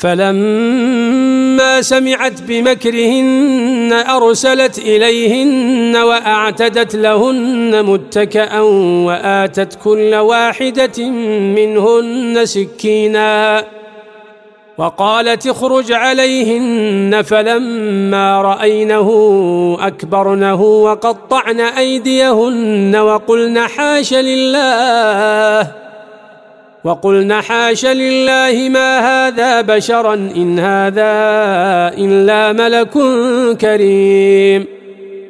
فلما سمعت بمكرهن أرسلت إليهن وأعتدت لهن متكأ وآتت كل واحدة منهن سكينا وقالت اخرج عليهن فلما رأينه أكبرنه وقطعن أيديهن وقلن حاش لله وقلن حاش لله ما هذا بشرا إن هذا إلا ملك كريم.